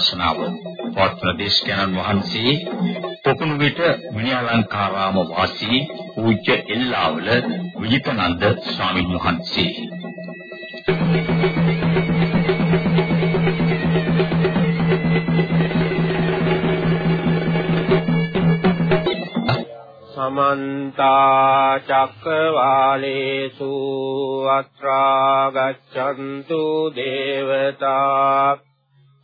ධර්මානුශාසනාව පවත්වන දේශකයන්න් වහන්සේ පොකුණු විට මිනිඅලංකාරාම වාසී පූජ්‍ය එල්ලාවල විජිතනන්ද ස්වාමීන් වහන්සේ. සමන්ත චක්කවාලේසු අත්‍රා ගච්ඡන්තු දේවතා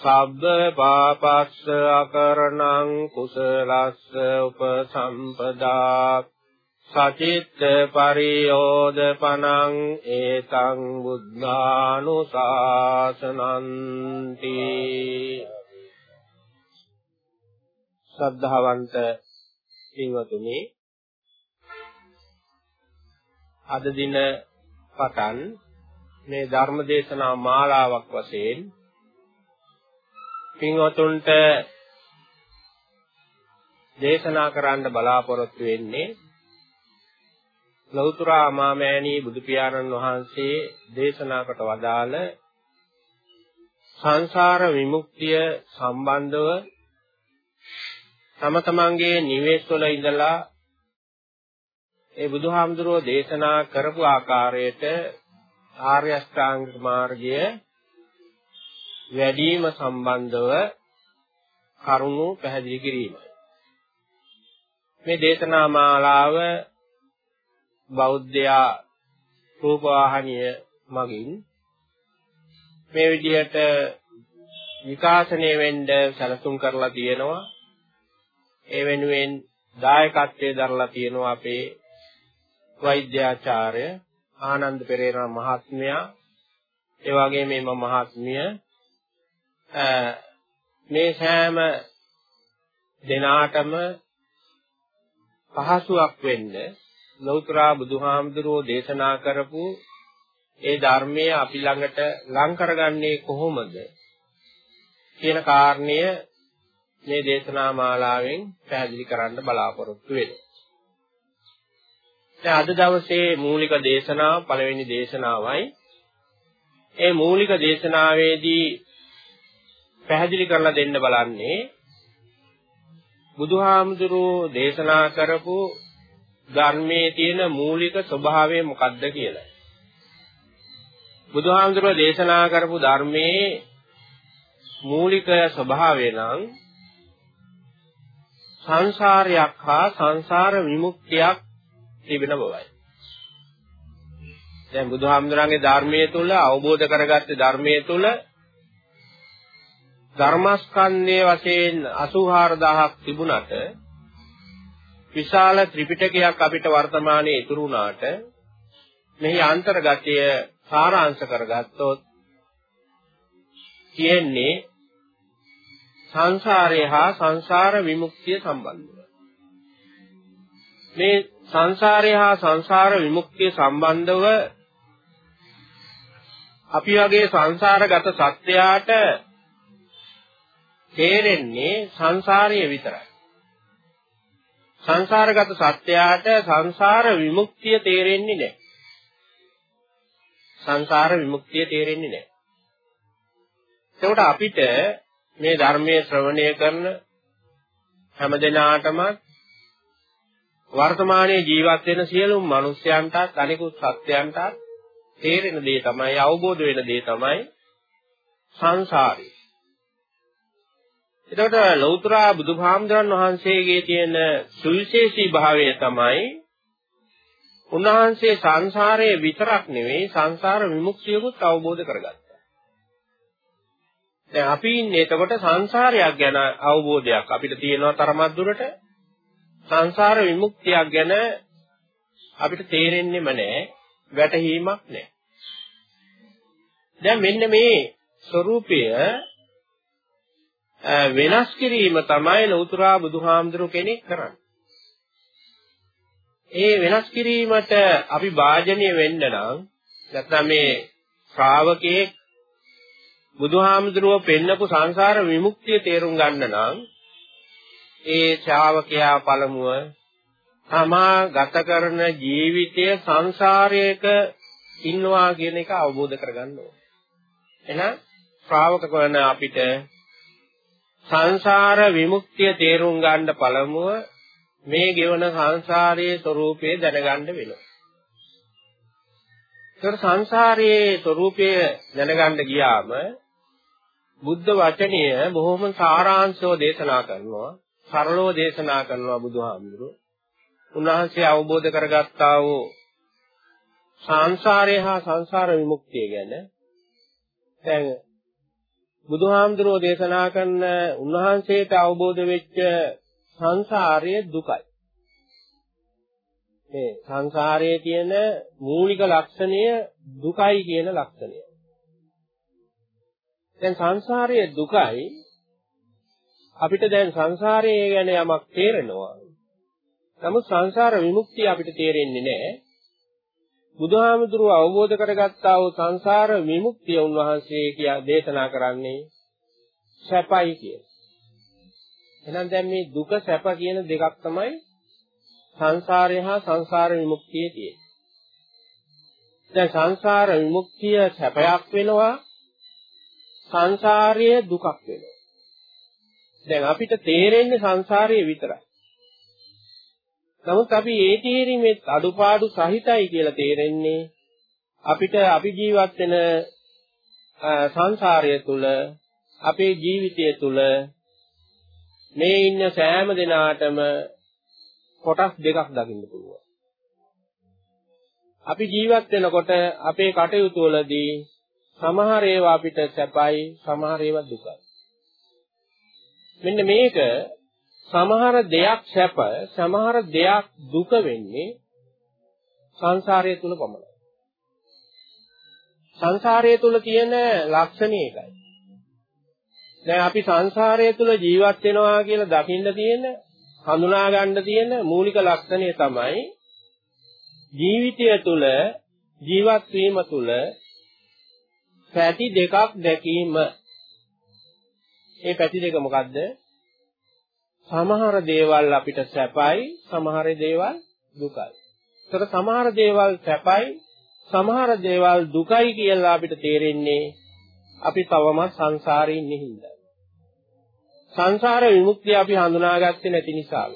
සබ්බ පාපස්ස අකරණං කුසලස්ස උපසම්පදා සචිත්ත පරියෝදපනං ඒතං බුද්ධානුශාසනන්ති. ශ්‍රද්ධාවන්ත පින්වතුනි අද දින පටන් මේ ධර්ම දේශනා මාලාවක් වශයෙන් පින්වතුන්ට දේශනා කරන්න බලාපොරොත්තු වෙන්නේ ලෞතර ආමාමෑණී බුදු පියාණන් වහන්සේ දේශනා කොට වදාළ සංසාර විමුක්තිය සම්බන්ධව තම තමන්ගේ නිවෙස් වල ඉඳලා ඒ බුදුහාමුදුරුවෝ දේශනා කරපු ආකාරයට ආර්ය අෂ්ටාංග මාර්ගය වැඩිම සම්බන්ධව කරුණු පැහැදිලි කිරීමයි. මේ දේශනා මාලාව බෞද්ධයා රූපවාහිනිය මගින් මේ විදිහට විකාශනය වෙන්න සැලසුම් කරලා තියෙනවා. ඒ වෙනුවෙන් දායකත්වයේ දරලා තියෙනවා අපේ වෛද්‍යාචාර්ය ආනන්ද පෙරේරා මහත්මයා ඒ වගේම මේ මහත්මිය මේ සෑම දිනාටම පහසුවක් වෙන්න ලෞතර බුදුහාමුදුරෝ දේශනා කරපු ඒ ධර්මයේ අපි ළඟට ලං කරගන්නේ කොහොමද කියන කාරණය මේ දේශනා මාලාවෙන් පැහැදිලි කරන්න බලාපොරොත්තු වෙනවා. දැන් අද දවසේ මූලික දේශනාව පළවෙනි දේශනාවයි. ඒ මූලික දේශනාවේදී පැහැදිලි කරලා දෙන්න බලන්නේ බුදුහාමුදුරුවෝ දේශනා කරපු ධර්මයේ තියෙන මූලික ස්වභාවය මොකක්ද කියලා. බුදුහාමුදුරුවෝ දේශනා කරපු ධර්මයේ මූලික ස්වභාවය නම් සංසාරයක් හා සංසාර විමුක්තියක් තිබෙන බවයි. දැන් බුදුහාමුදුරන්ගේ ධර්මයේ තුල අවබෝධ කරගත්ත ධර්මයේ තුල ධර්මස්කන්ධයේ වශයෙන් 84000ක් තිබුණට විශාල ත්‍රිපිටකයක් අපිට වර්තමානයේ ඉතුරු වුණාට මෙහි අන්තර්ගතය සාරාංශ කරගත්තොත් කියන්නේ සංසාරය හා සංසාර විමුක්තිය සම්බන්ධව. මේ සංසාරය හා සංසාර විමුක්තිය සම්බන්ධව අපි වගේ සංසාරගත සත්‍යයට තේරෙන්නේ සංසාරය විතරයි. සංසාරගත සත්‍යයට සංසාර විමුක්තිය තේරෙන්නේ නැහැ. සංසාර විමුක්තිය තේරෙන්නේ නැහැ. එතකොට අපිට මේ ධර්මයේ ශ්‍රවණය කරන හැම දිනාටම වර්තමානයේ ජීවත් වෙන සියලුම මිනිස්යන්ටත් අනිකුත් සත්‍යයන්ටත් තේරෙන දේ තමයි අවබෝධ වෙන දේ තමයි සංසාරය. එතකොට ලෞතර බුදුහාමුදුරන් වහන්සේගේ තියෙන සුවිශේෂී භාවය තමයි උන්වහන්සේ සංසාරයේ විතරක් නෙවෙයි සංසාර විමුක්තියකුත් අවබෝධ කරගත්තා. දැන් අපි ඉන්නේ එතකොට සංසාරයක් ගැන අවබෝධයක් අපිට තියෙනවා තරමක් දුරට සංසාර විමුක්තියක් ගැන අපිට තේරෙන්නෙම නැහැ වැටහීමක් නැහැ. දැන් මෙන්න මේ ස්වરૂපය වෙනස් කිරීම තමයි ලෞතර බුදුහාමුදුරු කෙනෙක් කරන්නේ. ඒ වෙනස් කිරීමට අපි වාජනීය වෙන්න නම් නැත්නම් මේ ශ්‍රාවකයෙක් බුදුහාමුදුරුව පෙන්නපු සංසාර විමුක්තිය තේරුම් ගන්න නම් ඒ ශ්‍රාවකයා පළමුව තමා ගත කරන ජීවිතය සංසාරයක ඉන්නවා කියන එක අවබෝධ කරගන්න ඕනේ. එහෙනම් ශ්‍රාවක කරන අපිට සංසාර විමුක්තිය තේරුම් ගන්න පළමුව මේ ගෙවන සංසාරයේ ස්වરૂපය දැනගන්න වෙනවා. ඒතර සංසාරයේ ස්වરૂපය දැනගන්න ගියාම බුද්ධ වචනය බොහොම සාරාංශව දේශනා කරනවා, සරලව දේශනා කරනවා බුදුහාමුදුරුවෝ. උන්වහන්සේ අවබෝධ කරගත්තා වූ සංසාරය හා සංසාර විමුක්තිය ගැන දැන් බුදුහාමුදුරෝ දේශනා කරන උන්වහන්සේට අවබෝධ වෙච්ච සංසාරයේ දුකයි. මේ සංසාරයේ තියෙන මූලික ලක්ෂණය දුකයි කියන ලක්ෂණය. දැන් සංසාරයේ දුකයි අපිට දැන් සංසාරයේ ගැන යමක් තේරෙනවා. නමුත් සංසාර විමුක්තිය අපිට තේරෙන්නේ නැහැ. බුදුහාමුදුරුව අවබෝධ කරගත්තා වූ සංසාර විමුක්තිය උන්වහන්සේ කියා දේශනා කරන්නේ සැපයි කියන. එහෙනම් දැන් මේ දුක සැප කියන දෙකක් තමයි සංසාරය හා සංසාර විමුක්තියේ තියෙන්නේ. දැන් සංසාර විමුක්තිය සැපයක් වෙනවා සංසාරයේ දුකක් වෙනවා. දැන් අපිට තේරෙන්නේ සංසාරයේ විතරයි. නමුත් අපි ඒ තීරීමේ අඩුපාඩු සහිතයි කියලා තේරෙන්නේ අපිට අපි ජීවත් වෙන සංසාරය තුල අපේ ජීවිතය තුල මේ ඉන්න සෑම දිනාටම කොටස් දෙකක් දකින්න පුළුවන්. අපි ජීවත් වෙනකොට අපේ කටයුතු වලදී සමහර ඒවා අපිට සැපයි සමහර ඒවා දුකයි. මෙන්න මේක සමහර දෙයක් සැප සමහර දෙයක් දුක වෙන්නේ සංසාරය තුල පමණයි. සංසාරය තුල තියෙන ලක්ෂණ ඒකයි. දැන් අපි සංසාරය තුල ජීවත් වෙනවා කියලා දකින්න තියෙන හඳුනා ගන්න තියෙන මූලික ලක්ෂණය තමයි ජීවිතය තුල ජීවත් වීම තුල පැති දෙකක් දැකීම. මේ පැති දෙක මොකද්ද? සමහර දේවල් අපිට සැපයි සමහර දේවල් දුකයි. ඒතර සමහර දේවල් සැපයි සමහර දේවල් දුකයි කියලා අපිට තේරෙන්නේ අපි තවමත් සංසාරේ ඉන්නේ හින්දා. සංසාර විමුක්තිය අපි හඳුනාගත්තේ නැති නිසා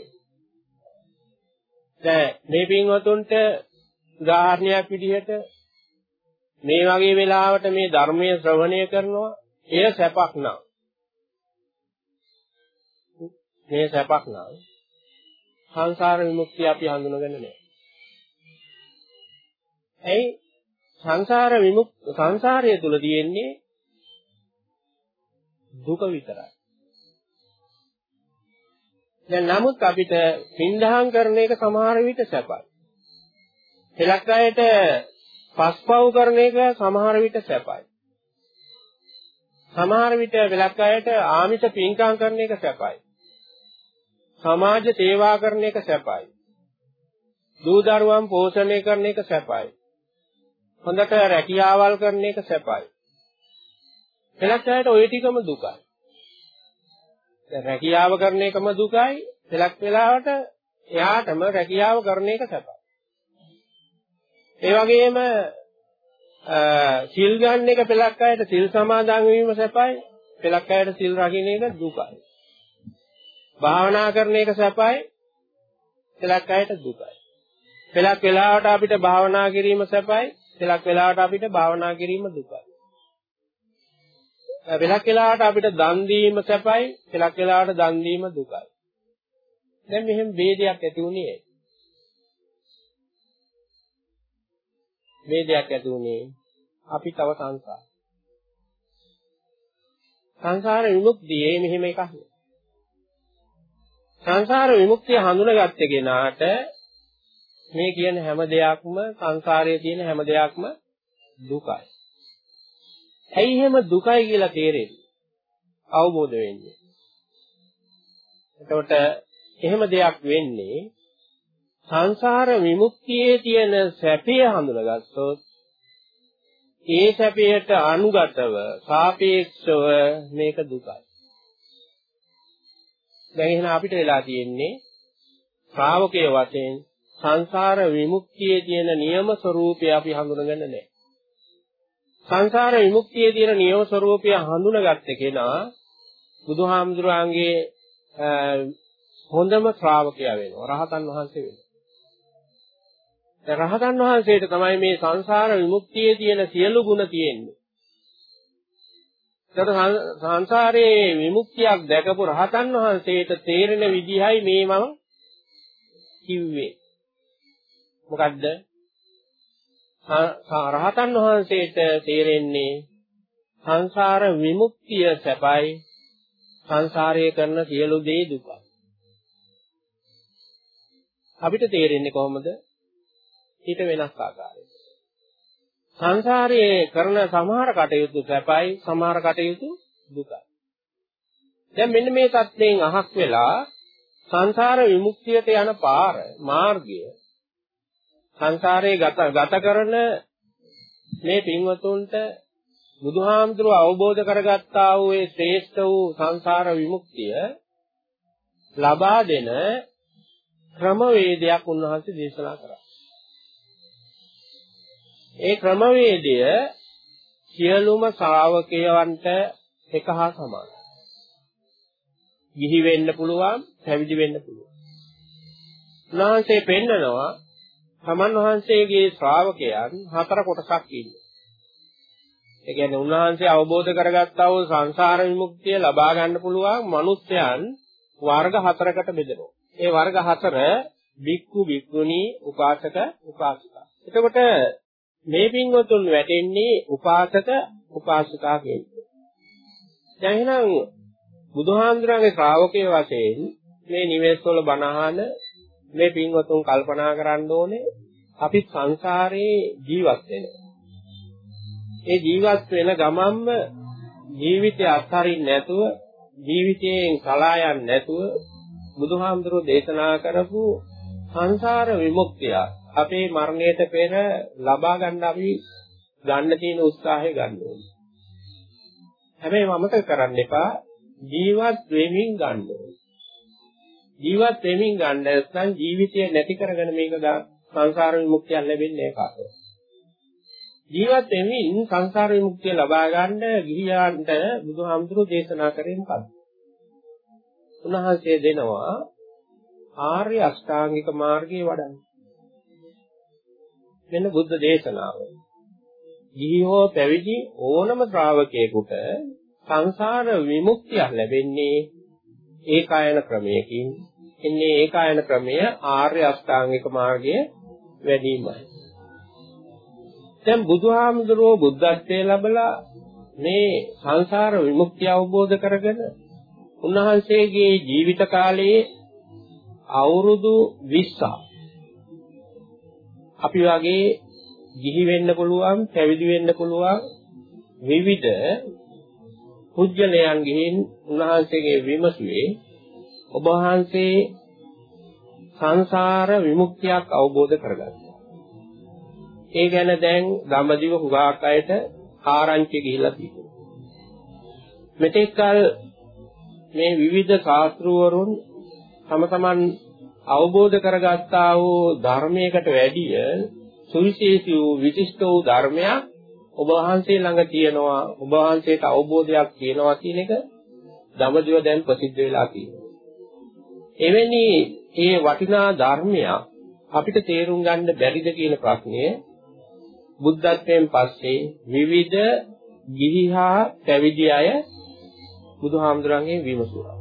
දැන් මේ පින්වතුන්ට උදාහරණයක් විදිහට මේ වගේ වෙලාවට මේ ධර්මයේ ශ්‍රවණය කරනවා එය සැපක් නෑ. මේ සැපක් නම් සංසාර විමුක්තිය අපි හඳුනගන්නේ නැහැ. ඇයි සංසාර විමුක් සංසාරය තුල තියෙන්නේ දුක විතරයි. දැන් නමුත් අපිට පින්දහම් කරන එක සමහර විට සැපයි. එලක් අයට පස්පව් කරන එක සමහර විට සැපයි. සමහර විට වෙලක් අයට ආමිෂ පින්කම් කරන එක සැපයි. සමාජ සේවා කරන එක සැපයි. දූ දරුවන් පෝෂණය කරන එක සැපයි. හොඳට රැකියාවල් කරන එක සැපයි. එලක් අයට ওই ටිකම දුකයි. දැන් රැකියාව කරන එකම දුකයි. එලක් වෙලාවට එයාටම රැකියාව කරන එක සැපයි. ඒ වගේම සිල් ගන්න එක පෙලක් අයට සිල් සමාදන් වීම සැපයි. පෙලක් අයට සිල් රකින්න එක දුකයි. භාවනා කරන එක සැපයි පෙලක් අයට දුකයි. පෙලක් වෙලාවට අපිට භාවනා කිරීම සැපයි පෙලක් වෙලාවට අපිට භාවනා කිරීම දුකයි. වෙලක් වෙලාවට අපිට දන් දීම සැපයි, වෙලක් වෙලාවට දන් දීම දුකයි. දැන් මෙහෙම ભેදයක් ඇති වුණේ ભેදයක් ඇති වුණේ අපි තව සංසාර. සංසාර විමුක්තියේ මෙහෙම එකක් නෑ. සංසාර විමුක්තිය හඳුනාගත්තේ කෙනාට මේ කියන හැම දෙයක්ම සංසාරයේ තියෙන හැම දෙයක්ම දුකයි. ඇයි එහෙම දුකයි කියලා තේරෙන්නේ? අවබෝධ වෙන්නේ. එතකොට එහෙම දෙයක් වෙන්නේ සංසාර විමුක්තියේ තියෙන සැපය හඳුනගත්තොත් ඒ සැපයට අනුගතව සාපේක්ෂව මේක දුකයි. දැන් එහෙනම් අපිට වෙලා තියෙන්නේ ශ්‍රාවකයේ වශයෙන් සංසාර විමුක්තියේ තියෙන නියම ස්වરૂපය අපි හඳුනගන්න නැහැ. සංසාර විමුක්තියේ තියෙන නියම ස්වરૂපය හඳුනගත්තේ කෙනා බුදුහාමුදුරන්ගේ හොඳම ශ්‍රාවකයා වෙනවා. රහතන් වහන්සේ වෙනවා. දැන් රහතන් වහන්සේට තමයි මේ සංසාර විමුක්තියේ තියෙන සියලු ගුණ තියෙන්නේ. ඒකට සංසාරයේ විමුක්තියක් දැකපු රහතන් වහන්සේට තේරෙන විදිහයි මේ මම කිව්වේ. මොකද්ද? රහතන් වහන්සේට තේරෙන්නේ සංසාර විමුක්තිය සැපයි සංසාරයේ කරන සියලු දේ දුකයි. අපිට තේරෙන්නේ කොහොමද? ඊට වෙනස් ආකාරයකට. සංසාරයේ කරන සමහර කටයුතු සැපයි සමහර කටයුතු දුකයි. දැන් මෙන්න මේ தත්යෙන් අහක් වෙලා සංසාර විමුක්තියට යන පාර මාර්ගය සංසාරයේ ගත ගත කරන මේ පින්වතුන්ට බුදුහාමුදුරුව අවබෝධ කරගත්තා වූ ඒ ශ්‍රේෂ්ඨ වූ සංසාර විමුක්තිය ලබා දෙන ක්‍රමවේදයක් උන්වහන්සේ දේශනා කරා. ඒ ක්‍රමවේදය සියලුම ශ්‍රාවකයන්ට එක හා සමානයි. ගිහි වෙන්න පුළුවන්, පැවිදි වෙන්න පුළුවන්. උන්වහන්සේ පෙන්නනවා සමන් වහන්සේගේ ශ්‍රාවකයන් හතර කොටසක් ඉන්නේ. ඒ කියන්නේ උන්වහන්සේ අවබෝධ කරගත්තා වූ සංසාර විමුක්තිය ලබා ගන්න පුළුවන් මිනිස්යන් වර්ග හතරකට බෙදෙනවා. ඒ වර්ග හතර බික්කු බික්කුණී උපාසක උපාසිකා. එතකොට මේ පින්වතුන් වැටෙන්නේ උපාසක උපාසිකා කියන්නේ. දැන් එහෙනම් බුදුහාඳුරගේ ශ්‍රාවකයේ වශයෙන් මේ නිවෙස්වල බණහන මේ පින්වතුන් කල්පනා කරන්න ඕනේ අපි සංසාරේ ජීවත් වෙනවා. ඒ ජීවත් වෙන ගමන්ම ජීවිතය අත්හරින්න නැතුව ජීවිතයෙන් කලා යන්නේ නැතුව බුදුහාමුදුරෝ දේශනා කරපු සංසාර විමුක්තිය අපේ මරණයට පෙර ලබා ගන්න අපි ගන්න තියෙන උත්සාහය ගන්න ඕනේ. හැබැයි මමක කරන්න එපා ජීවත් වෙමින් ගන්න ඕනේ. ජීවත් වෙමින් ගන්න නැත්නම් ජීවිතය නැති කරගෙන මේක සංසාර විමුක්තිය ලැබෙන්නේ නැහැ ජීවත් වෙමින් සංසාර විමුක්තිය ලබා ගන්න ගිහියන්ට බුදුහාමුදුරුවෝ දේශනා කරේ මොකක්ද? උන්වහන්සේ දෙනවා ආර්ය අෂ්ටාංගික මාර්ගයේ වඩන්න. මෙන්න බුද්ධ දේශනාව. ගිහි හෝ පැවිදි ඕනම ශ්‍රාවකයෙකුට සංසාර විමුක්තිය ලැබෙන්නේ ඒකායන ක්‍රමයකින්. එන්නේ ඒකායන ක්‍රමය ආර්ය අෂ්ටාංගික මාර්ගයේ වැඩිමයි. දැන් බුදුහාමුදුරුවෝ බුද්ධත්වයේ ලැබලා මේ සංසාර විමුක්තිය අවබෝධ කරගෙන උන්වහන්සේගේ ජීවිත කාලයේ අවුරුදු 20ක් අපි වගේ ගිහි වෙන්න පුළුවන් පැවිදි වෙන්න පුළුවන් විවිධ පුජ්‍යලයන් ගිහින් උන්වහන්සේගේ විමසුවේ ඔබ වහන්සේ සංසාර විමුක්තියක් අවබෝධ කරගත්තා. ඒ ගැන දැන් ධම්මදිව හුඟක් අයට ආරංචි ගිහිලා තියෙනවා. මෙතෙක් කල මේ විවිධ ශාස්ත්‍රවරුන් තම තමන් අවබෝධ කරගත්තා වූ ධර්මයකට වැඩිය සුවිශේෂී වූ විශිෂ්ට වූ ධර්මයක් ඔබ වහන්සේ ළඟ තියෙනවා ඔබ වහන්සේට අවබෝධයක් තියෙනවා කියන එක දඹදිව දැන් ප්‍රසිද්ධ වෙලා තියෙනවා. එවැනි ඒ වටිනා ධර්මයක් අපිට තේරුම් ගන්න බැරිද කියන ප්‍රශ්නය බුද්ධත්වයෙන් පස්සේ විවිධ ගිහි හා පැවිදි අය බුදුහාමුදුරන්ගෙන් විමසුවා.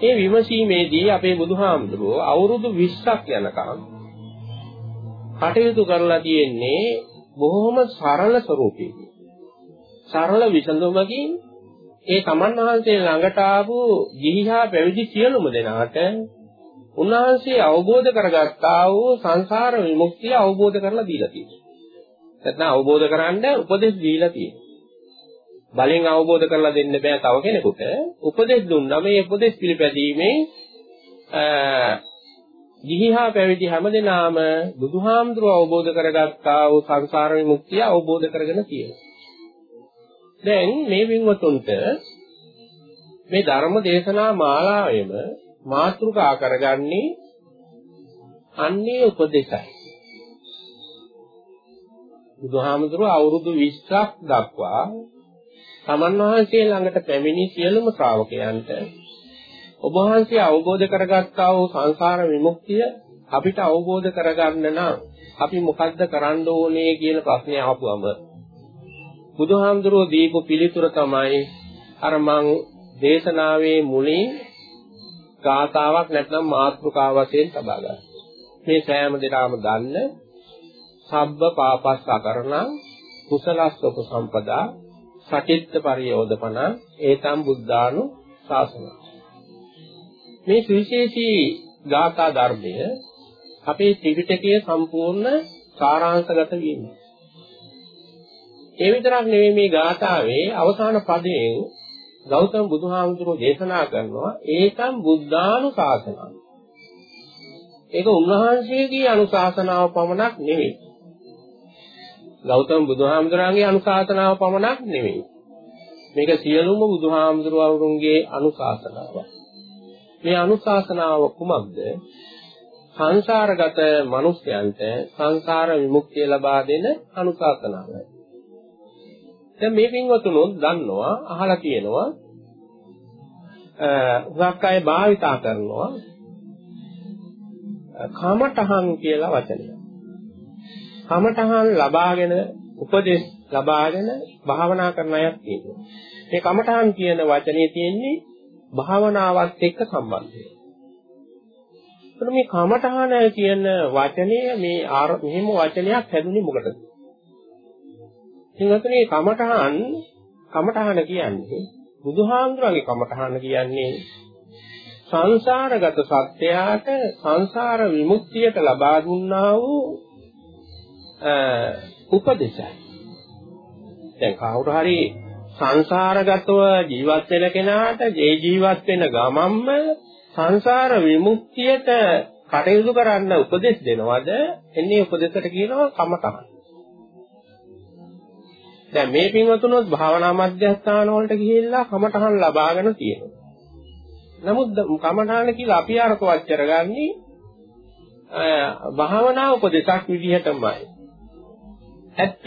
ඒ විමසීමේදී අපේ බුදුහාමුදුරුවෝ අවුරුදු 20ක් යනකම් කටයුතු කරලා තියෙන්නේ බොහොම සරල ස්වරූපයකින්. සරල විසඳුමකින් ඒ තමන් වහන්සේ ළඟට ආපු ගිහිහා පැවිදි සියලුම දෙනාට උන්වහන්සේ අවබෝධ කරගත්තා වූ සංසාර විමුක්තිය අවබෝධ කරලා දීලා තියෙනවා. නැත්නම් අවබෝධ කරන්න උපදෙස් දීලා තියෙනවා. බලෙන් අවබෝධ කරලා දෙන්න බෑ තව කෙනෙකුට. උපදෙස් දුන්නා මේ උපදෙස් පිළිපැදීමේ ගිහිහා පැවිදි හැමදෙනාම බුදුහාමුදුරුව අවබෝධ කරගත්තා වූ සංසාර විමුක්තිය අවබෝධ කරගෙන තියෙනවා. දැන් මේ වින්වතුන්ට මේ ධර්ම දේශනා මාලාවෙම මාතෘකා කරගන්නේ අන්නේ උපදේශයි. බුදුහාමුදුරුව අවුරුදු 20ක් දක්වා තමන් වහන්සේ ළඟට පැමිණි සියලුම ශ්‍රාවකයන්ට ඔබ වහන්සේ අවබෝධ කරගත්තා වූ සංසාර විමුක්තිය අපිට අවබෝධ කරගන්න නම් අපි මොකද්ද කරන්න ඕනේ කියන ප්‍රශ්නේ අහපුවම බුදුහාමුදුරුවෝ දීපු පිළිතුර තමයි අර මං දේශනාවේ මුලින් ගාතාවක් නැත්නම් මාතෘකාව වශයෙන් තබා ගන්න. මේ සෑම දෙනාම දන්න සබ්බ පාපස්ස අකරණ කුසලස්ස උපසම්පදා සචිත්ත පරියෝදපන ඒතම් බුද්ධානු ශාසන. මේ සුවිශේෂී ගාථා ධර්මය අපේ ත්‍රිපිටකයේ සම්පූර්ණ සාරාංශගත වීම. ඒ විතරක් නෙවෙයි මේ ගාථාවේ අවසාන පදයෙන් ගෞතම බුදුහාමුදුරුවෝ දේශනා කරනවා ඒකම් බුද්ධානුශාසනං. ඒක උන්වහන්සේගේ අනුශාසනාව පමණක් නෙවෙයි. ගෞතම බුදුහාමුදුරන්ගේ අනුශාසනාව පමණක් නෙවෙයි. මේක සියලුම බුදුහාමුදුරුවරුන්ගේ අනුශාසනාව. මේ අනුශාසනාව කුමක්ද? සංසාරගත මිනිස්යන්ට සංසාර විමුක්තිය ලබා දෙන අනුශාසනාවයි. දැන් මේ පින්වතුනොත් දන්නවා අහලා තියෙනවා උගක් අය භාවිතා කරනවා කමඨහං කියලා වචනය. කමඨහං ලබාගෙන උපදෙස් ලබාගෙන භාවනා කරන අයත් ඉන්නවා. මේ කමඨහං කියන වචනේ තියෙන්නේ භාවනාවත් එක්ක සම්බන්ධය. එතකොට මේ කමඨහන කියන වචනය මේ මෙහෙම වචනයක් හැදුනේ මොකටද? ඉතින් කමඨහන් කමඨහන කියන්නේ බුදුහාමුදුරන්ගේ කමඨහන කියන්නේ සංසාරගත සත්‍යයට සංසාර විමුක්තියට ලබා දුන්නා වූ උපදේශයි. දැන් කවුරු හරි සංසාරගතව ජීවත් වෙන කෙනාට ජී ජීවත් වෙන ගමම්ම සංසාර විමුක්තියට කටයුතු කරන්න උපදෙස් දෙනවද? එන්නේ උපදෙසට කියනවා කමඨහන්. දැන් මේ පින්වතුනොත් භාවනා මධ්‍යස්ථාන වලට ගිහිල්ලා කමඨහන් ලබාගෙන තියෙනවා. නමුත් කමඨහන කියලා අපි අරකවත් කරගන්නේ භාවනා උපදේශක් විදිහටමයි. ඇත්ත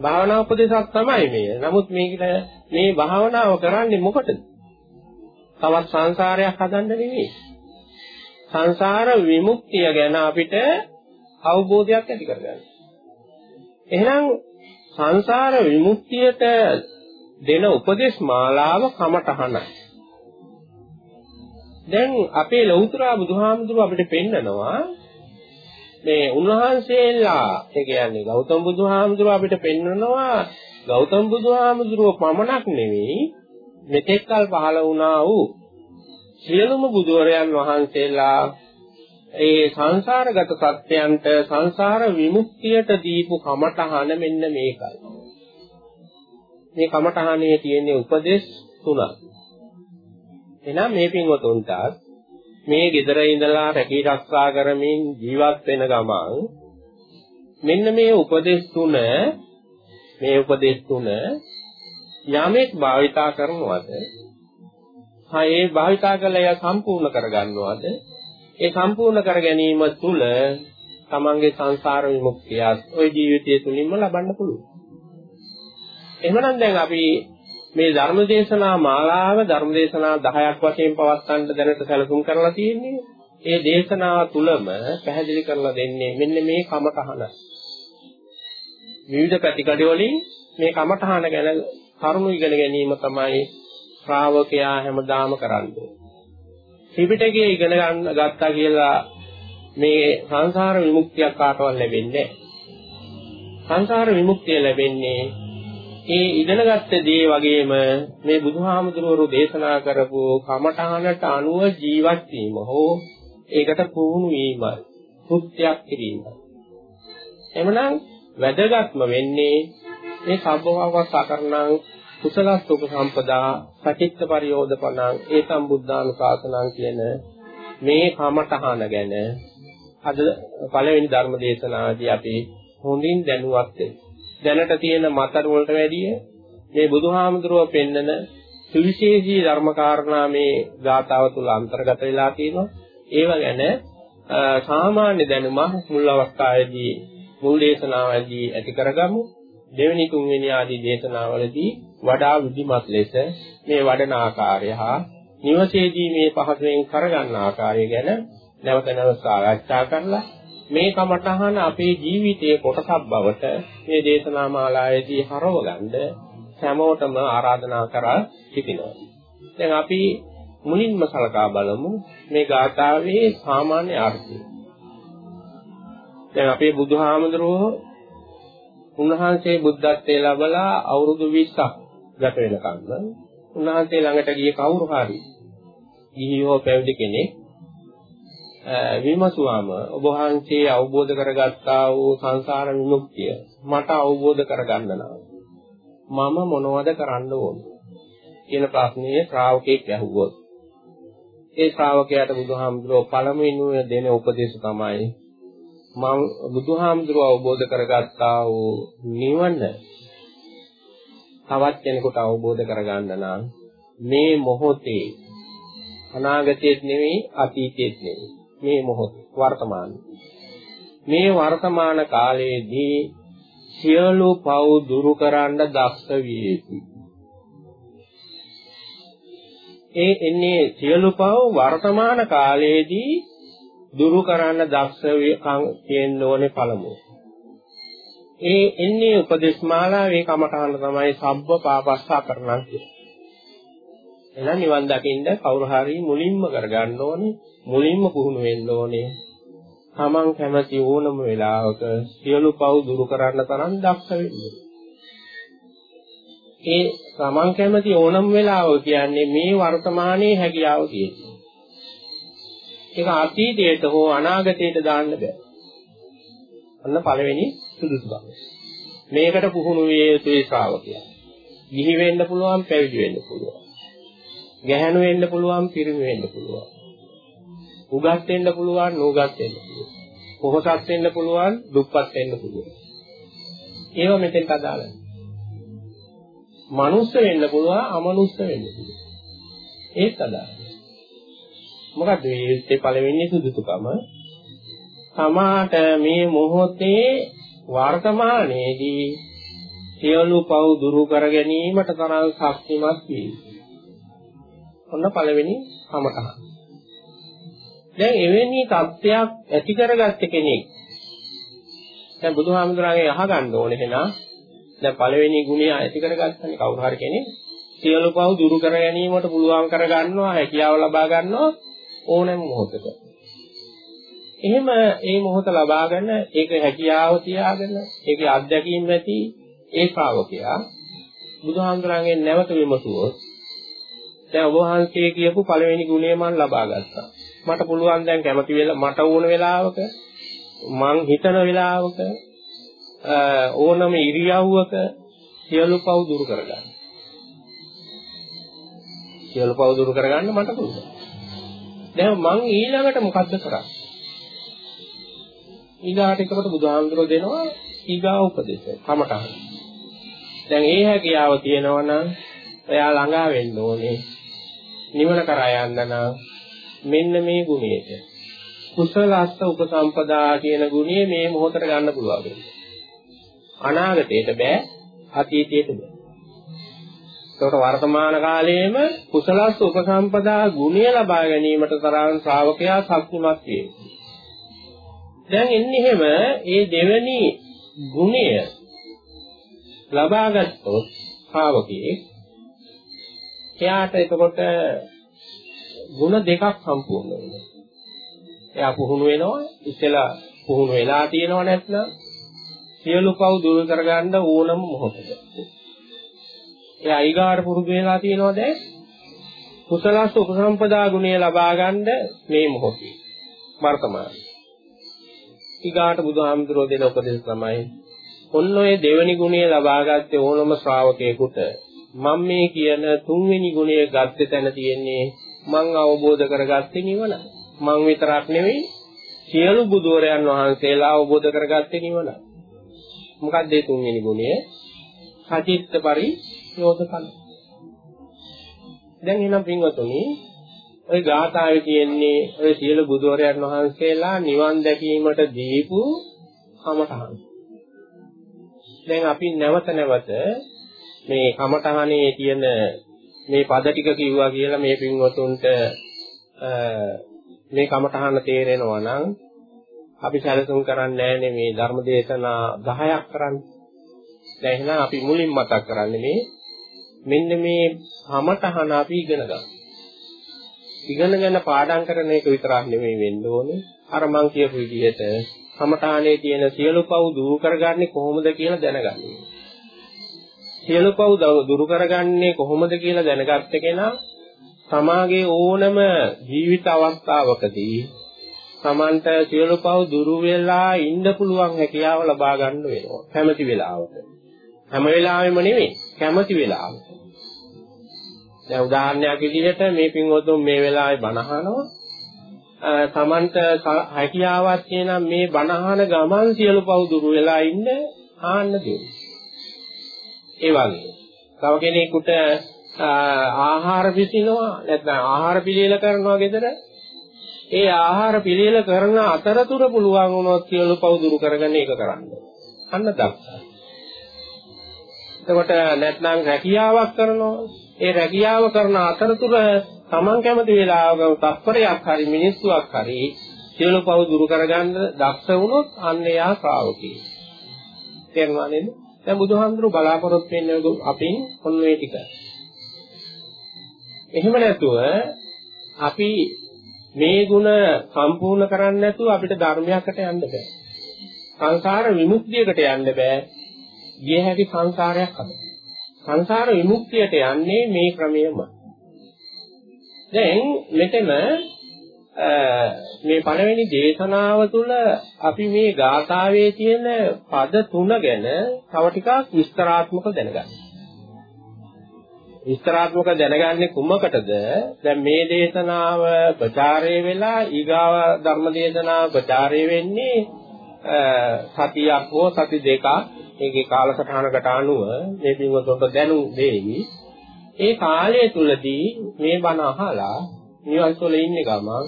භාවනා උපදේශක් තමයි මේ. නමුත් මේකට මේ භාවනාව කරන්නේ මොකටද? තවත් සංසාරයක් හදන්න නෙවෙයි. සංසාර විමුක්තිය ගැන අපිට අවබෝධයක් ඇති කරගන්න. එහෙනම් සංසාර විමුක්තියට දෙන උපදේශ මාලාව කමටහනයි. දැන් අපේ ලෞතර බුදුහාමුදුරුව අපිට පෙන්නනවා මේ උන්වහන්සේලා ඒ කියන්නේ ගෞතම බුදුහාමුදුරුව අපිට පෙන්නනවා ගෞතම බුදුහාමුදුරුව පමණක් නෙවෙයි මෙතෙක්කල් පහළ වුණා වූ සියලුම බුදුරයන් වහන්සේලා ඒ සංසාරගත සත්‍යයන්ට සංසාර විමුක්තියට දීපු කමඨහන මෙන්න මේකයි. මේ කමඨහනේ තියෙන උපදේශ තුනක්. එහෙනම් මේ පින්වතුන්ට මේ gedara ඉඳලා රැකී රක්ෂා කරමින් ජීවත් වෙන ගමන් මෙන්න මේ උපදේශ තුන මේ උපදේශ තුන යමෙක් භාවිතා කරනවද? හා ඒ භාවිතා කළා සම්පූර්ණ කරගන්නවද? ඒ සම්පූර්ණ කර ගැනීම තුළ තමන්ගේ සංසාර විමුක්තිය ওই ජීවිතය තුලින්ම ලබන්න පුළුවන්. එහෙනම් දැන් අපි මේ ධර්මදේශනා මාලාව ධර්මදේශනා 10ක් වශයෙන් පවත්වන්න දැනට සැලසුම් කරලා තියෙන්නේ. ඒ දේශනාව තුලම පැහැදිලි කරලා දෙන්නේ මෙන්න මේ කමතහන. විවිධ පැතිකඩ වලින් මේ කමඨහන ගැන කරුණු ඉගෙන ගැනීම තමයි ශ්‍රාවකයා හැමදාම කරන්නේ. ත්‍රිපිටකය ඉගෙන ගන්න ගත්තා කියලා මේ සංසාර විමුක්තියක් කාටවත් ලැබෙන්නේ සංසාර විමුක්තිය ලැබෙන්නේ ඒ ඉගෙනගත්ත දේ වගේම මේ බුදුහාමුදුරුවෝ දේශනා කරපු කමඨහනට අනුව ජීවත් වීම හෝ ඒකට පුහුණු වීමයි. කෘත්‍යයක් කිරීමයි. එමනම් වැදගත්ම වෙන්නේ මේ සබ්බවව සකරණං කුසලස් උපසම්පදා සචිත්ත පරියෝධපණං ඒතම් බුද්ධානුශාසනං කියන මේ කමඨහන ගැන අද පළවෙනි ධර්ම දේශනාවේදී අපි හොඳින් දැනුවත් දැනට තියෙන මතර වලට වැඩිය මේ බුදුහාමුදුරුව පෙන්නන සුවිශේෂී ධර්ම කාරණා මේ ගාථාව තුල අන්තර්ගත වෙලා තියෙනවා. ඒව ගැන සාමාන්‍ය දැනුමක් මුල් අවස්ථාවේදී මුල් දේශනාවේදී ඇති කරගමු. දෙවෙනි තුන්වෙනි ආදී දේශනාවලදී වඩා විධිමත් ලෙස මේ වඩන ආකාරය හා නිවසේදී මේ පහසුවෙන් කරගන්න ආකාරය ගැන නැවත නැවත සාකච්ඡා කරලා මේ කමඨහන අපේ ජීවිතයේ කොටසක් බවට මේ දේශනා මාලාවේදී හරවගන්න හැමෝටම ආරාධනා කරා සිටිනවා. දැන් අපි මුලින්ම සලකා බලමු මේ ගාථාවේ සාමාන්‍ය අර්ථය. දැන් අපේ බුදුහාමුදුරුවෝ උන්වහන්සේ බුද්ධත්වයේ ලැබලා අවුරුදු 20ක් ගත වෙනකම් උන්වහන්සේ ළඟට ගිය කවුරු හරි ගිහියෝ පැවිදි කෙනෙක් විමසුවාම ඔබ වහන්සේ අවබෝධ කරගත්තා වූ සංසාර විමුක්තිය මට අවබෝධ කරගන්න නම් මම මොනවද කරන්න ඕන? කියන ප්‍රශ්නේ ශ්‍රාවකෙක් ඇහුවොත්. ඒ ශ්‍රාවකයාට බුදුහාමුදුරුවෝ පළමුවෙන්ම දෙන උපදේශ තමයි මම බුදුහාමුදුරුවෝ අවබෝධ කරගත්තා වූ නිවන තවත් කෙනෙකුට අවබෝධ කරගන්න නම් මේ මොහොතේ අනාගතයේත් නෙවෙයි අතීතයේත් නෙවෙයි. මේ මොහොත වර්තමාන මේ වර්තමාන කාලයේදී සියලු පව් දුරු කරන්න දක්ෂ විය යුතුයි ඒ එන්නේ සියලු පව වර්තමාන කාලයේදී දුරු කරන්න දක්ෂ තියෙන්න ඕනේ පළමුව. ඒ එන්නේ උපදේශමාලාවේ කමඨහන තමයි සබ්බ පාපස්සා කරනවා කියන්නේ. එහෙනම් නිවන් දකින්න කවුරු හරි මුලින්ම කරගන්න ඕනේ මුලින්ම පුහුණු වෙන්න ඕනේ. තමන් කැමති ඕනම වෙලාවක සියලු පව් දුරු කරන්න තරම් දක්ෂ වෙන්න. ඒ තමන් කැමති ඕනම වෙලාව කියන්නේ මේ වර්තමානයේ හැකියාව තියෙනවා. ඒක අතීතයට හෝ අනාගතයට දාන්න බෑ. අන්න පළවෙනි සුදුසුකම. මේකට පුහුණු විය යුතුයි ශ්‍රාවකයා. ගිහි වෙන්න පුළුවන්, පැවිදි වෙන්න පුළුවන්. ගැහැණු වෙන්න පුළුවන්, පිරිමි වෙන්න පුළුවන්. උගත් වෙන්න පුළුවන්, නුගත් වෙන්න පුළුවන්. පොහොසත් වෙන්න පුළුවන්, දුප්පත් වෙන්න පුළුවන්. ඒව මෙතෙන්ට අදාළයි. මනුස්ස වෙන්න පුළුවන් අමනුස්ස වෙන්න පුළුවන්. ඒත් අදාළයි. මොකද මේ පළවෙනි සුදුසුකම සමාට මේ මොහොතේ වර්තමානයේදී සියලු පව් දුරු කර ගැනීමට තරම් ශක්තිමත් වී. ඔන්න පළවෙනි කමතහ. දැන් එවැනි தත්ත්වයක් ඇති කරගත්ත කෙනෙක් දැන් බුදුහාමුදුරන්ගේ අහගන්න ඕනේ එහෙනම් දැන් පළවෙනි ගුණය ඇති කරගත්තනේ කවුරු හරි කෙනෙක් සියලු පව් දුරු කර ගැනීමට පුළුවන් කර ගන්නවා හැකියාව ලබා ගන්නවා ඕනෑම මොහොතක. එහෙම ඒ මොහොත ලබාගෙන ඒක හැකියාව තියාගෙන ඒකේ අත්දැකීම් ඇති ඒ ශ්‍රාවකයා බුදුහාමුදුරන්ගෙන් නැවත විමසුවොත් දැන් ඔබ වහන්සේ කියපු පළවෙනි ගුණය මම ලබා ගත්තා. මට පුළුවන් දැන් කැමති වෙලා මට ඕන වෙලාවක මං හිතන වෙලාවක ඕනම ඉරියව්වක සියලු පව් දුරු කරගන්න. සියලු පව් දුරු කරගන්න මට පුළුවන්. දැන් මං ඊළඟට මොකද්ද කරන්නේ? ඊගාට එතකොට බුදුහාමුදුරුවෝ දෙනවා ඊගා උපදේශය කමටහන්. දැන් ඒ හැකියාව තියෙනවා නම් එයා ළඟා වෙන්න ඕනේ. නිවන කරා යන්න නම් මෙන්න මේ ගුණයට. කුසලස්ස උපසම්පදා කියන ගුණය මේ මොහොතට ගන්න පුළුවන්. අනාගතයට බෑ අතීතයට බෑ. ඒකට වර්තමාන කාලයේම කුසලස් උපසම්පදා ගුණය ලබා ගැනීමට තරම් ශ්‍රාවකයා ශක්තිමත් වේ. දැන් එන්නේ එහෙම ඒ දෙවෙනි ගුණය ලබාගත්තොත් ශ්‍රාවකයේ එයාට එතකොට ಗುಣ දෙකක් සම්පූර්ණ වෙනවා. එයා පුහුණු වෙනවා ඉතලා පුහුණු වෙලා තියෙනව නැත්නම් සියලු පව් දුරු කරගන්න ඕනම මොහොතක. එයා ඊගාට පුරුදු වෙලා තියෙනවා දැන් කුසලස් උපසම්පදා ගුණය ලබා ගන්න මේ මොහොතේ වර්තමානයේ. ඊගාට බුදුහාමුදුරෝ දෙන උපදෙස් තමයි ඔන්න ඔය දෙවෙනි ගුණය ලබා ගත්තේ ඕනම ශ්‍රාවකයෙකුට මම මේ කියන තුන්වෙනි ගුණය ගත්තේ තැන තියෙන්නේ මං අවබෝධ කරගත්තේ නිවන. මං විතරක් නෙවෙයි සියලු බුදුරයන් වහන්සේලා අවබෝධ කරගත්තේ නිවන. මොකක්ද ඒ තුන්වෙනි ගුණය? සචිත්ත පරිශෝධකන. දැන් එනම් පින්වතුනි ඔය ගාථාවේ තියෙන්නේ ඔය සියලු බුදුරයන් වහන්සේලා නිවන් දැකීමට දීපු කමඨහන්. දැන් අපි නැවත නැවත මේ කමඨහනේ තියෙන මේ පද ටික කිව්වා කියලා මේ පින්වතුන්ට මේ කමඨහන තේරෙනවා නම් අපි සැලසුම් කරන්නේ නැහැනේ මේ ධර්ම දේශනා 10ක් කරන්නේ. දැන් එහෙනම් අපි මුලින් මතක් කරන්නේ මේ මෙන්න මේ කමඨහන අපි ඉගෙන ගන්න. ඉගෙනගෙන පාඩම් කරන එක විතරක් නෙමෙයි වෙන්න ඕනේ. අර මං කියපු විදිහට කමඨානේ තියෙන සියලු පව් දුරු කරගන්නේ කොහොමද කියලා දැනගන්න. සියලු පව් දුරු කරගන්නේ කොහොමද කියලා දැනගත්ත කෙනා සමාගයේ ඕනම ජීවිත අවස්ථාවකදී Tamanta සියලු පව් දුරු වෙලා ඉන්න පුළුවන් හැකියාව ලබා ගන්න වෙනවා කැමති වෙලාවට. හැම වෙලාවෙම නෙමෙයි කැමති වෙලාවට. දැන් උදාහරණයක් විදිහට මේ පින්වතුන් මේ වෙලාවේ බණහනවා තමන්ට හැකියාවක් තියෙනම් මේ බණහන ගමන් සියලු පව් දුරු වෙලා ඉන්න ආන්න දෙන්න. ඒ වගේ. තව කෙනෙකුට ආහාර පිසිනවා නැත්නම් ආහාර පිළියෙල කරනවා ගෙදර ඒ ආහාර පිළියෙල කරන අතරතුර පුළුවන් වුණොත් සියලු පව් දුරු කරගන්න ඒක කරන්න. අන්න දක්ෂයි. එතකොට නැත්නම් රැකියාවක් කරනවා ඒ රැකියාව කරන අතරතුර Taman කැමති වෙලාවක තත්පරයක් හරි මිනිස්සුවක් හරි සියලු පව් දුරු කරගන්න දක්ෂ වුණොත් අන්න එයා ශ්‍රාවකී. තේරුණා නේද? දැන් බුදුහාමුදුරු බලාපොරොත්තු වෙන්නේ අපින් ඔන්න ඒ ටික. එහෙම නැතුව අපි මේ ಗುಣ සම්පූර්ණ කරන්නේ නැතුව අපිට ධර්මයකට යන්න බෑ. සංසාර විමුක්තියකට යන්න බෑ. ගිය හැකි සංසාරයක් අද. සංසාර විමුක්තියට යන්නේ මේ ක්‍රමයම. දැන් මෙතන මේ පළවෙනි දේශනාව තුළ අපි මේ ගාථාවේ තියෙන පද තුන ගැන තව ටිකක් විස්තරාත්මක දැනගන්න. විස්තරාත්මක දැනගන්නේ කුමකටද? දැන් මේ දේශනාව ප්‍රචාරය වෙලා ඊගාව ධර්ම දේශනාව ප්‍රචාරය වෙන්නේ සතියක් හෝ සති දෙකක් ඒකේ කාලසටහනකට අනුව මේ පින්වතුන්ට දැනුම් දෙයි. ඒ කාලය තුලදී මේ බණ අහලා නිවන්වල ඉන්නේ ගමන්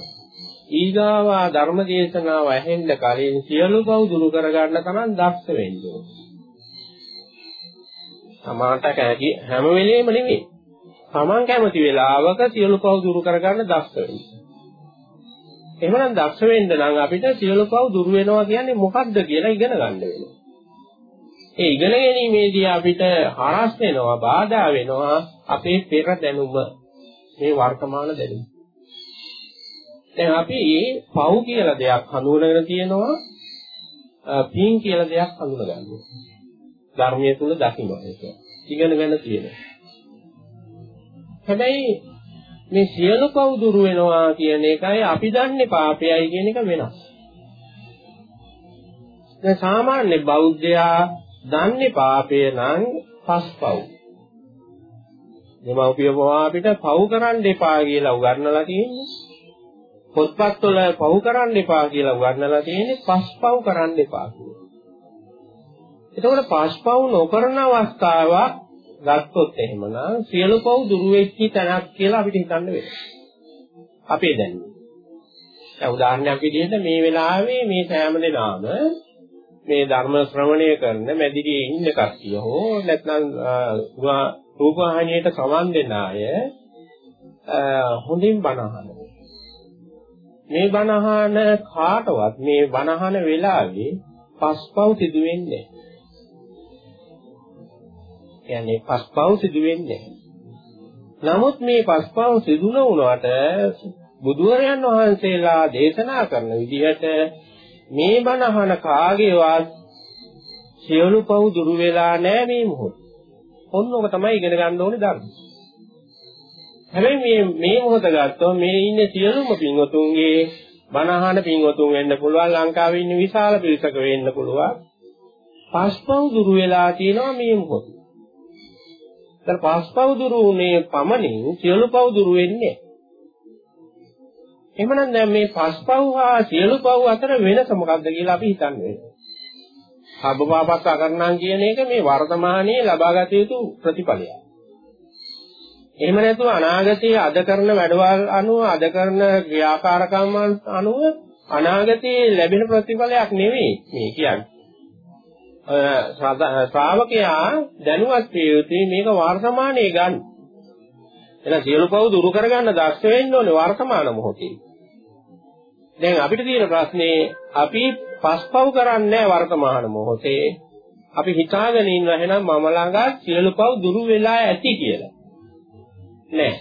ඊගාවා ධර්ම දේශනාව ඇහෙන්න කලින් සියලු බව දුරු කරගන්න තරම් දක්ෂ වෙන්න ඕනේ. සමානට හැම වෙලෙම නෙමෙයි. Taman කැමති වෙලාවක සියලු පව් දුරු කරගන්න දක්ෂ වෙන්න. එහෙමනම් දක්ෂ වෙන්න නම් අපිට සියලු පව් දුරු වෙනවා කියන්නේ මොකක්ද කියලා ඉගෙන ගන්න වෙනවා. ඒ ඉගෙන ගැනීමේදී අපිට හරස් වෙනවා, බාධා වෙනවා අපේ පෙර දැනුම, මේ වර්තමාන දැනුම. දැන් අපි පව් කියලා දෙයක් හඳුනගෙන තියෙනවා, පින් කියලා දෙයක් හඳුනගන්නවා. ධර්මයේ තුල දකින්න ඒක. ඉගෙනගෙන තියෙනවා. හැබැයි මේ සියලු පව් දුරු වෙනවා කියන එකයි අපි දන්නේ පාපයයි කියන එක වෙනස්. දැන් සාමාන්‍ය බෞද්ධයා දන්නේ පාපය නම් පස්පව්. දෙමව්පිය පවා අපිට පව් කරන්න එපා කියලා උගන්වලා තියෙන්නේ. පොත්පත්වල පව් කරන්න එපා කියලා උගන්වලා තියෙන්නේ පස්පව් කරන්න එපා කියලා. එතකොට පස්පව් නොකරන අවස්ථාවක් ගත්තොත් එහෙමනම් සියලු පව් දුරු වෙච්ච තැනක් කියලා අපිට හිතන්න වෙනවා. අපේ දැනුම. දැන් උදාහරණයක් විදිහට මේ වෙලාවේ මේ සෑම දෙනාම මේ ධර්ම ශ්‍රවණය කරන මැදිරියේ ඉන්න කට්ටිය හෝ නැත්නම් රූපවාහිනියට සමන් දෙන අය හොඳින් බණ අහනවා. මේ බණ අහන කාටවත් මේ බණ අහන වෙලාවේ පස්පව් සිදු වෙන්නේ කියන්නේ පස්පව් සිදු වෙන්නේ නමුත් මේ පස්පව් සිදු නොවුනට බුදුරයන් වහන්සේලා දේශනා කරන විදිහට මේ බණ අහන කාගේවත් සියලු පව් දුරු වෙලා නැහැ මේ මොහොත. ඔන්නෝක තමයි ඉගෙන ගන්න ඕනේ ධර්ම. හැබැයි මේ මේ මොහොත ගත්තොත් මේ ඉන්නේ සියලුම පින්වතුන්ගේ බණ අහන පින්වතුන් වෙන්න පුළුවන් ලංකාවේ ඉන්න විශාල පිරිසක වෙන්න පුළුවන්. පස්පව් දුරු වෙලා තියෙනවා මේ මොහොත. දැන් පස්පව් දුරු උනේ පමණින් සියලු පව් දුරු වෙන්නේ. එහෙමනම් දැන් මේ පස්පව් හා සියලු පව් අතර වෙනස මොකක්ද කියලා අපි හිතන්නේ. සබ්බපාපස්ස අකරණම් කියන එක මේ වර්තමානයේ ලබාගත යුතු ප්‍රතිඵලයක්. එහෙම නැතුව අනාගතයේ අද කරන වැඩවල් අනුව අද කරන ක්‍රියාකාරකම් අනුව අනාගතයේ ලැබෙන ප්‍රතිඵලයක් නෙවෙයි මේ කියන්නේ. ශ්‍රාවකයා දැනුවත් විය යුතුයි මේක වර්තමානයේ ගන්න. එහෙනම් සියලු පව් දුරු කරගන්න දක්ෂ වෙන්න ඕනේ වර්තමාන මොහොතේ. දැන් අපිට තියෙන ප්‍රශ්නේ අපි පස්පව් කරන්නේ වර්තමාන මොහොතේ. අපි හිතාගෙන ඉන්නවා එහෙනම් මම ළඟ සියලු පව් දුරු වෙලා ඇති කියලා. නෑ.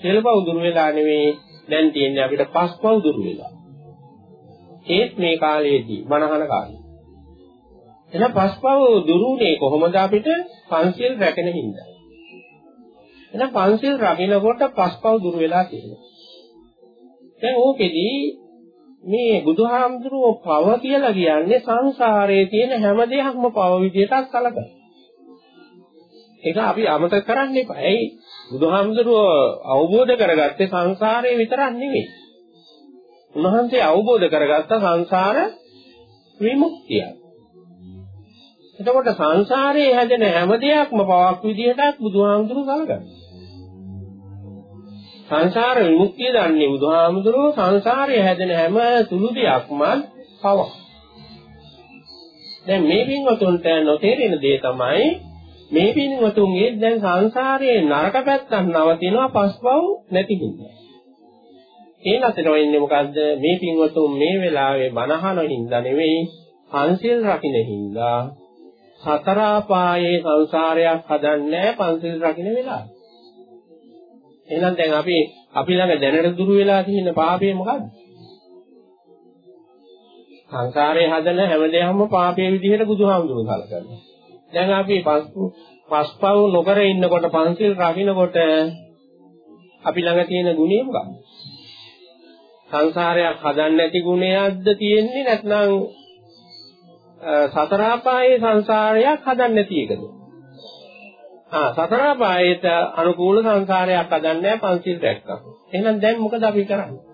සියලු පව් දුරු වෙලා නෙවෙයි දැන් තියෙන්නේ අපිට පස්පව් දුරු වෙලා. ඒත් මේ කාලයේදී මනහන කාලේ. එහෙනම් පස්පව් දුරුනේ කොහොමද අපිට පංචිල් රැකෙන හින්දා. එහෙනම් පංචිල් රකින්නකොට පස්පව් දුරු වෙලා තියෙනවා. දැන් ඕකෙදී මේ බුදුහාමුදුරුවෝ පව කියලා කියන්නේ සංසාරයේ තියෙන හැම දෙයක්ම පව විදිහට සලකනවා. ඒක අපි අමතක කරන්න එපා. ඇයි බුදුහාමුදුරුවෝ අවබෝධ කරගත්තේ සංසාරය විතරක් නෙවෙයි. උන්වහන්සේ අවබෝධ කරගත්ත සංසාර විමුක්තිය. එතකොට සංසාරයේ හැදෙන හැම දෙයක්ම පවක් විදිහට බුදුහාමුදුරුවෝ සලකනවා. සංසාර විමුක්තිය දන්නේ බුදුහාමුදුරුවෝ සංසාරයේ හැදෙන හැම සුළු දෙයක්ම පවක්. දැන් මේ පින්වතුන්ට නොතේරෙන දේ තමයි මේ පින්වතුන්ගේ දැන් සංසාරයේ නරක පැත්තක් නවතිනවා පස්පව් නැති හින්දා. ඒ නැතර වෙන්නේ මොකද්ද? මේ පින්වතුන් මේ වෙලාවේ බනහන හින්දා නෙවෙයි පන්සිල් රකින්න හින්දා සතර ආපායේ සංසාරයක් හදන්නේ පන්සිල් රකින්න වෙලාව. එහෙනම් දැන් අපි අපි ළඟ දැනට දුරු වෙලා තියෙන පාපය මොකද්ද? සංසාරයේ හදන හැමදේම පාපයේ විදිහට බුදුහාමුදුරුවෝ සලකනවා. දැන් අපි පස්පව් නොකර ඉන්නකොට පන්සිල් රකින්නකොට අපි ළඟ තියෙන ගුණය මොකක්ද? සංසාරයක් හදන්න නැති ගුණයක්ද තියෙන්නේ නැත්නම් සතර ආපායේ සංසාරයක් හදන්න නැති එකද? ආ සතර ආපායට අනුකූල සංසාරයක් හදන්න නැහැ පන්සිල් රැක්කම. එහෙනම් දැන් මොකද අපි කරන්නේ?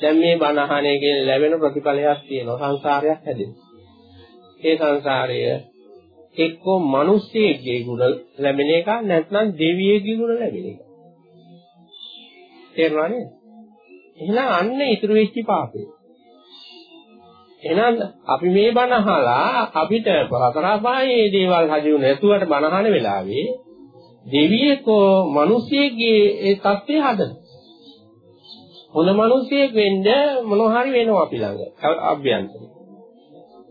දැන් මේ බණ අහනේකින් ලැබෙන ප්‍රතිඵලයක් තියෙනවා සංසාරයක් හැදෙනවා. ඒ සංසාරය එක්කෝ මිනිස්සෙක්ගේ ගුණ ලැබෙන එක නැත්නම් දෙවියෙක්ගේ ගුණ ලැබෙන එක. තේරුණා නේද? එහෙනම් අන්න ඉතුරු වෙච්ච පාපේ. එහෙනම් අපි මේ බණ අහලා අපිට පරතරපායේ දේවල් හදිනු නැතුවට බණ අහන වෙලාවේ දෙවියෙක්ෝ මිනිස්සෙක්ගේ ඒ தත්ත්වය හදන. හොඳ මිනිසෙක් වෙන්න මොන හරි වෙනවා අපි ළඟ අභ්‍යන්තරේ.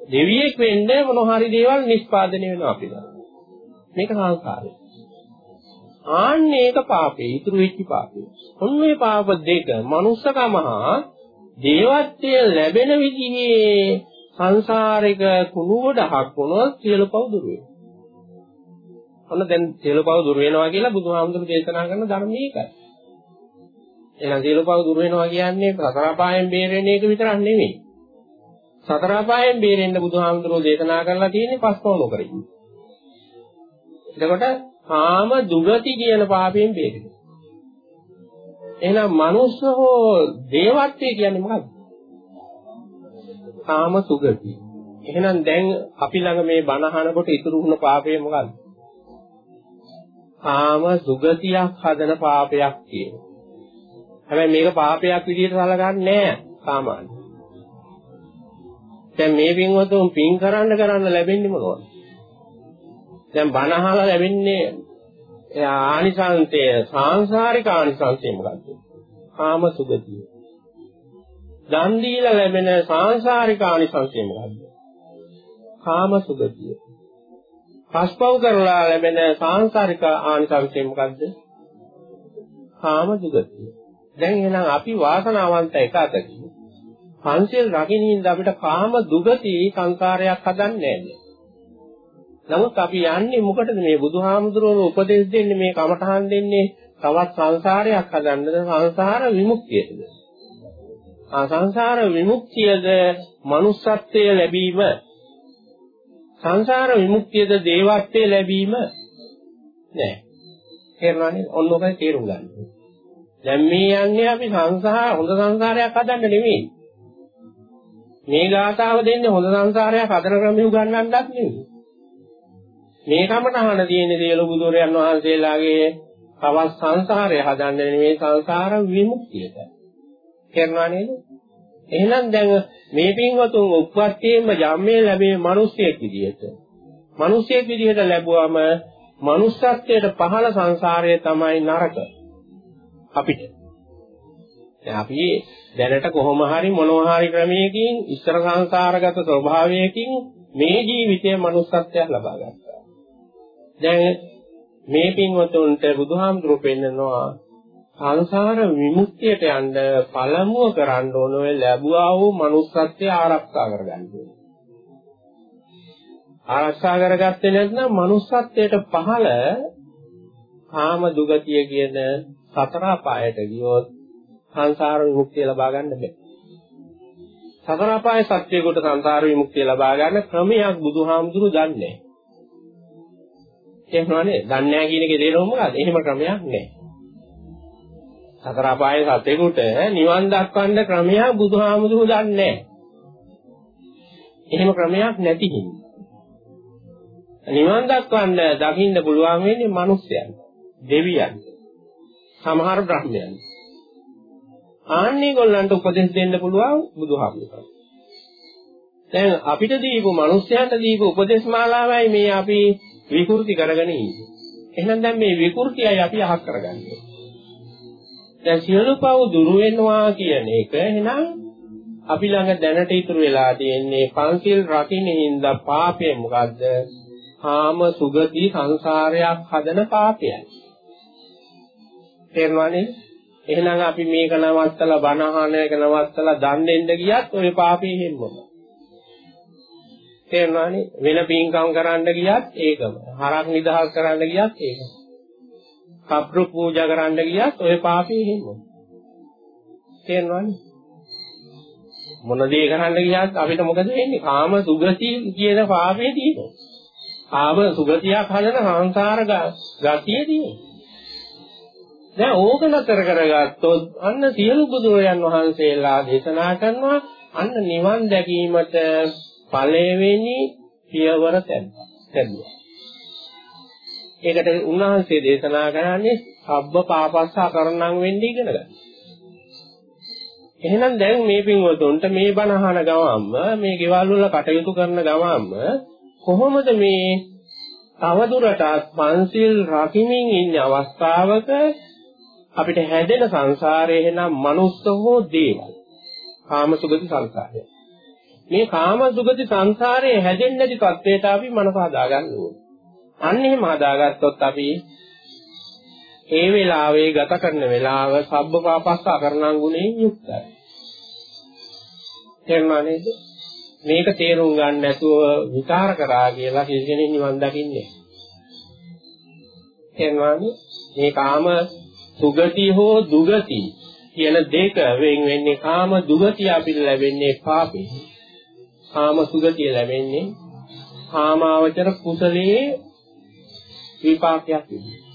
දෙවියෙක් වෙන්න මොන හරි දේවල් නිෂ්පාදනය වෙනවා අපිට. මේක සංස්කාරය. ආන්නේ ඒක පාපේ, ඉතුරු වෙච්ච පාපේ. ඔන්න මේ පාප දෙක, manussකම හා දේවත්වය ලැබෙන විදිහේ සංසාරික කුණු ගොඩක් වුණොත් සියලු පව් දුර වෙනවා. ඔන්න දැන් සියලු පව් දුර වෙනවා කියලා බුදුහාමුදුරු දේශනා කරන ධර්මයේ ඒකයි. එහෙනම් සියලු පව් දුර වෙනවා කියන්නේ සතර පායෙන් බේරෙන එක විතරක් නෙමෙයි. සතර අපායෙන් බේරෙන්න බුදුහාමුදුරෝ දේශනා කරලා තියෙන්නේ පස්පව නොකර ඉන්න. එතකොට කාම දුගති කියන පාපයෙන් බේරෙන්න. එහෙනම් මනුස්ස හෝ දේවත්වයේ කියන්නේ මොකක්ද? කාම සුගති. එහෙනම් දැන් අපි ළඟ මේ බණ අහනකොට ඉතුරු වුණ පාපය මොකක්ද? කාම සුගතියක් හදන පාපයක් කියනවා. හැබැයි මේක පාපයක් විදිහට සලකන්නේ නැහැ සාමාන්‍ය. දැන් මේ පින්වතුන් පින් කරන්න කරන්න ලැබෙන්නේ මොනවද? දැන් බණ අහලා ලැබෙන්නේ ආනිසංසය සාංශාරික ආනිසංසය මොකද්ද? කාම සුගතිය. දන් දීලා ලැබෙන සාංශාරික ආනිසංසය මොකද්ද? කාම සුගතිය. පස්පව් කරලා ලැබෙන සාංශාරික ආනිසංසය මොකද්ද? කාම දුගතිය. දැන් එහෙනම් අපි වාසනාවන්ත එක අතකින් පංචශීල රකින්නින්ද අපිට කාම දුගති සංකාරයක් හදන්නේ නැහැ. නමුත් අපි යන්නේ මොකටද මේ බුදුහාමුදුරුවෝ උපදෙස් දෙන්නේ මේ කමඨහන් දෙන්නේ තවත් සංසාරයක් හදන්නද සංසාර විමුක්තියද? ආ සංසාර විමුක්තියද manussත්වයේ ලැබීම සංසාර විමුක්තියද දේවත්වයේ ලැබීම නෑ. තේරුණානේ? ඔන්න ඔකයි තේරුම් ගන්න. දැන් මේ යන්නේ අපි සංසාර හොඳ සංසාරයක් හදන්න නෙමෙයි. මේ ගාථාව දෙන්නේ හොඳ සංසාරයක් හදන ක්‍රමය උගන්වන්නත් නෙමෙයි. මේ කමටහන තියෙන සියලු බුදුරයන් වහන්සේලාගේ තවත් සංසාරය හදන්න නෙමෙයි සංසාර විමුක්තියට. තේරුණා නේද? එහෙනම් දැන් මේ පින්වතුන් උප්පත්තියෙම ජම්මේ ලැබේ මිනිස්සෙක් විදියට. මිනිස්සෙක් විදියට ලැබුවම manussත්වයට පහළ සංසාරය තමයි නරක. අපිට. දැන් අපි දැනට කොහොම හරි මොනවා හරි ක්‍රමයකින් ඉස්සර සංසාරගත ස්වභාවයකින් මේ ජීවිතයේ manussත්වයක් ලබා ගත්තා. දැන් මේ පින්වතුන්ට බුදුහාමුදුරු පෙන්නනවා සංසාර විමුක්තියට යන්න පළමුව කරන්න ඕන ඔය ලැබුවා වූ manussත්වය ආරක්ෂා කරගන්න ඕනේ. ආරක්ෂා කරගත්තේ නැත්නම් manussත්වයට පහළ කාම දුගතිය කියන සතර අපායට ගියොත් සංසාර විමුක්තිය ලබා ගන්න බෑ. සතර අපායේ සත්‍යයකට සංසාර විමුක්තිය ලබා ගන්න ක්‍රමයක් බුදුහාමුදුරු දන්නේ නැහැ. තේරුණානේ? දන්නේ නැහැ කියන එකේ තේරුම මොකක්ද? එහෙම ක්‍රමයක් නැහැ. සතර අපායේ සත්‍යයකට නිවන් දක්වන්න ක්‍රමයක් බුදුහාමුදුරු දන්නේ නැහැ. එහෙම ක්‍රමයක් නැති හින්දා. නිවන් දක්වන්න දකින්න පුළුවන් වෙන්නේ මිනිස්යන්, දෙවියන්, සමහර බ්‍රහ්මයන්. ආන්නේ ගොල්ලන්ට උපදෙස් දෙන්න පුළුවන් බුදුහාමුදුරුවෝ. දැන් අපිට දීපු මිනිස්යන්ට දීපු උපදේශ මාලාවයි මේ අපි විකෘති කරගෙන ඉන්නේ. එහෙනම් දැන් මේ විකෘතියයි අපි අහක් කරගන්නේ. දැන් සියලු පව් දුරු වෙනවා කියන එක එහෙනම් අපි ළඟ දැනට ඉතුරු වෙලා තියෙන්නේ පංචිල් රකින්න හින්දා පාපය මොකද්ද? කාම සුගති සංසාරයක් හදන පාපයයි. තේරුණානේ? එහෙනම් අපි මේක නවත්තලා බනහන එක නවත්තලා දන් දෙන්න ගියත් ඔය පාපේ හෙම්මම. තේරුණානේ වෙන පින්කම් කරන්න ගියත් ඒකම. හරක් නිදහස් කරන්න ගියත් ඒකම. කප්රු පූජා කරන්න ගියත් ඔය පාපේ හෙම්මම. තේරුණානේ මොන දේ කරන්න ගියත් අපිට මොකද වෙන්නේ? කාම සුගතිය කියන පාපේ තියෙනවා. කාම සුගතියක් හදන සංසාර ගතිය තියෙනවා. දැන් ඕක නතර කරගත්තොත් අන්න සියලු බුදුරයන් වහන්සේලා දේශනා කරනවා අන්න නිවන් දැකීමට පළවෙනි පියවර තැබුවා. ඒකට උන්වහන්සේ දේශනා කරන්නේ සබ්බ පාපස්ස අකරණම් වෙන්න ඉගෙන ගන්න. එහෙනම් දැන් මේ පින්වතුන්ට මේ බණ අහන ගමම්ම මේ ගෙවල් වල කටයුතු කරන ගමම්ම කොහොමද මේ තවදුරටත් පන්සිල් රකිමින් ඉන්න අවස්ථාවක අපිට හැදෙන සංසාරේ එනම් මනුස්ස හෝ දේවල්. කාමසුගති සංසාරය. මේ කාමසුගති සංසාරයේ හැදෙන්නේ නැති තත්වයට අපි මනස හදාගන්න ඕනේ. අන්න එහෙම හදාගත්තොත් අපි ඒ වෙලාවේ ගත කරන වෙලාව සබ්බ පාපස්ස අකරණං ගුණයෙන් යුක්තයි. තේරුණා නේද? මේක තේරුම් ගන්න නැතුව විකාර කරා කියලා කිසි කෙනෙක් නිවන් දකින්නේ නැහැ. මේ කාම සුගති හෝ දුගති කියන දෙක වෙන් වෙන්නේ කාම දුගතිය අපිට ලැබෙන්නේ පාපේ. කාම සුගතිය ලැබෙන්නේ කාමාවචර කුසලයේ විපාකයක් විදිහට.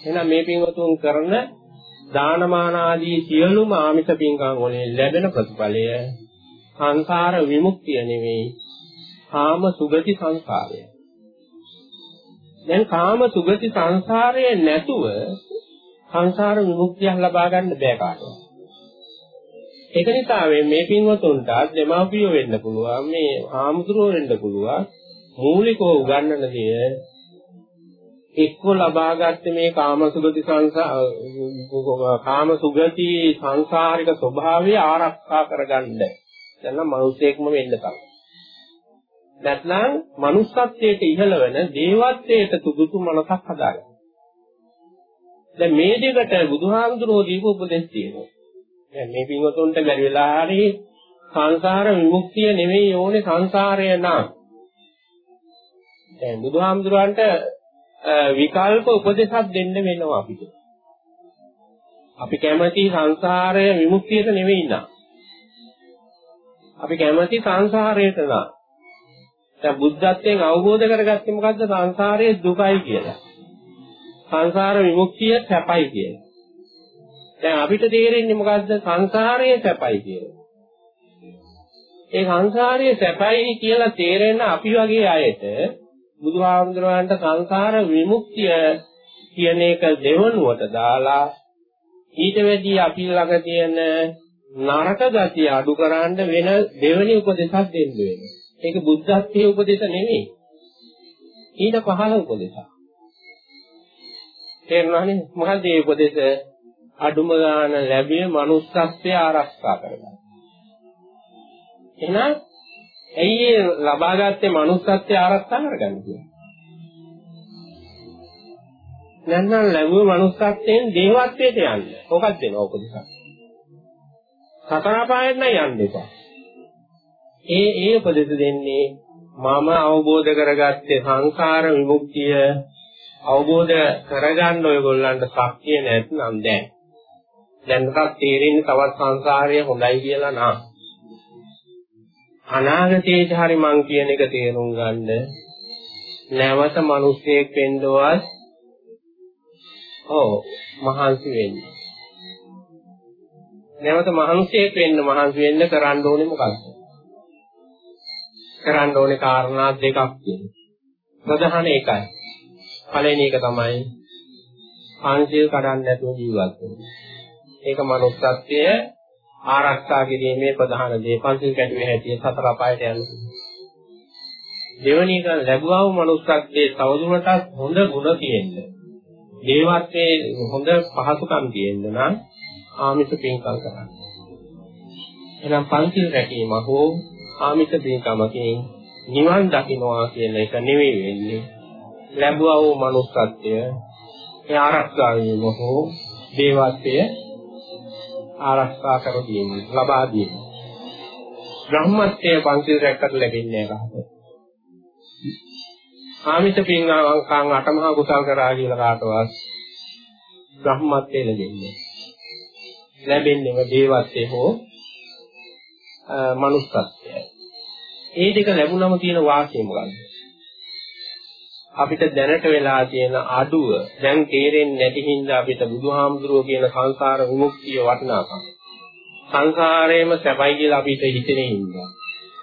එහෙනම් මේ පින්වතුන් කරන දානමාන ආදී සියලුම ආමිෂ පින්කම් වලින් ලැබෙන ප්‍රතිඵලය සංසාර විමුක්තිය නෙවෙයි කාම සුගති සංසාරය. දැන් කාම සුගති සංසාරය නැතුව සංසාර විමුක්තියක් ලබා ගන්න බෑ කාටවත්. ඒක නිසා මේ පින්වතුන්ට දෙමාපියෝ වෙන්න පුළුවන් මේ ආමුදුරෝ වෙන්න පුළුවන් මූලිකව උගන්වන දේ එක්ක ලබාගත්තේ මේ කාමසුගති සංසාර කාමසුගති සංසාරික ස්වභාවය ආරක්ෂා කරගන්න. දැන් නම් මිනිසෙක්ම වෙන්න තමයි. නැත්නම් manussත්වයට ඉහළ වෙන දේවත්වයට සුදුසු මනසක් හදාගන්න. දැන් මේ දෙකට බුදුහාමුදුරුවෝ දීපු උපදෙස් තියෙනවා. දැන් මේ පින්වතුන්ට බැරි වෙලා හරි සංසාර විමුක්තිය නෙවෙයි ඕනේ සංසාරය නම්. දැන් බුදුහාමුදුරන්ට විකල්ප උපදේශක් දෙන්න වෙනවා අපිට. අපි කැමති සංසාරය විමුක්තියට නෙවෙයි නා. අපි කැමති සංසාරයට නා. දැන් බුද්ධත්වයෙන් අවබෝධ කරගත්තේ මොකද්ද සංසාරයේ දුකයි කියලා. සංසාර විමුක්තිය සැපයි කියලා. දැන් අපිට තේරෙන්නේ මොකද්ද සංසාරයේ සැපයි කියලා. ඒ සංසාරයේ සැපයි කියලා තේරෙන අපි වගේ අයට බුදුහාමුදුරන්ට සංසාර විමුක්තිය කියන එක දෙවනුවට දාලා ඊට වැඩි අපි ළඟ තියෙන නරක ගතිය අඩු කරන්න වෙන දෙවෙනි උපදේශයක් දෙන්න වෙනවා. ඒක බුද්ධත්වයේ උපදේශ නෙමෙයි. ඊට පහළ උපදේශයක්. තේරුණානේ මොකද මේ උපදේශ අඩුම ගන්න ලැබිය manussත්වය ආරක්ෂා කරගන්න. එහෙනම් ඇයි ඒ ලබාගත්තේ manussත්වය ආරක්ෂා කරගන්න කියන්නේ? නැත්නම් ලැබුව manussත්වයෙන් දේවත්වයට යන්න. මොකක්ද දෙනවා උපදේශය? සතර පායෙත් නෑ යන්න එපා. ඒ ඒ උපදෙස් දෙන්නේ මම අවබෝධ කරගත්තේ සංසාර විමුක්තිය අවබෝධ කරගන්න ඔයගොල්ලන්ට ශක්තිය නැත්නම් දැන්. දැන් ටිකක් තේරෙන්නේ තවත් සංසාරය හොඳයි කියලා නා අනාගතයේදී හරි මං කියන එක තේරුම් ගන්න. නැවත මිනිස්සෙක් වෙන්නවත් ඔව් මහන්සි වෙන්න. නැවත මිනිස්සෙක් වෙන්න මහන්සි වෙන්න කරන්න ඕනේ මොකක්ද කරන්න ඕනේ කාරණා දෙකක් තියෙනවා. ප්‍රධාන එකයි. පළවෙනි එක තමයි පංචශීල කඩන්න නැතුව ජීවත් වෙන්න. ඒක මනුස්සත්වය ආරක්ෂා කිරීමේ ප්‍රධාන දේ පංචශීල කැඩුවේ හැටි සතර අපායට යන්න. දෙවැනි එක ලැබුවා වූ මනුස්සත්වයේ තවදුරටත් හොඳ ගුණ තියෙන්න. දේවත්වයේ හොඳ පහසුකම් තියෙන්න නම් ආමිෂ පින්කම් කරන්න. එහෙනම් පංචශීල රැකීම හෝ ආමිෂ පින්කමකින් නිවන් දකින්නවා කියන එක නෙවෙයි වෙන්නේ. ලැබුවා වූ manussත්වය ඒ ආරක්ෂා වීම හෝ දේවත්වය ආරක්ෂා කර දීම ලබා දීම. බ්‍රහ්මත්වයේ පංචිල් රැක්කට ලැබෙන්නේ නැහැ ආමිත පින්වංකම් අටමහා කුසල් කරා කියලා කාටවත් බ්‍රහ්මත්වයේ ලැබෙන්නේ ලැබෙන්නේම දේවත්වයේ හෝ මනුස්සත්වයයි ඒ දෙක ලැබුණම තියෙන වාසිය මොකක්ද අපිට දැනට වෙලා තියෙන අඩුව දැන් තේරෙන්නේ නැති හින්දා අපිට බුදුහාමුදුරුවෝ කියන සංසාර විමුක්තිය වටිනාකම. සංසාරේම සැපයි කියලා අපිට හිතෙන හින්දා.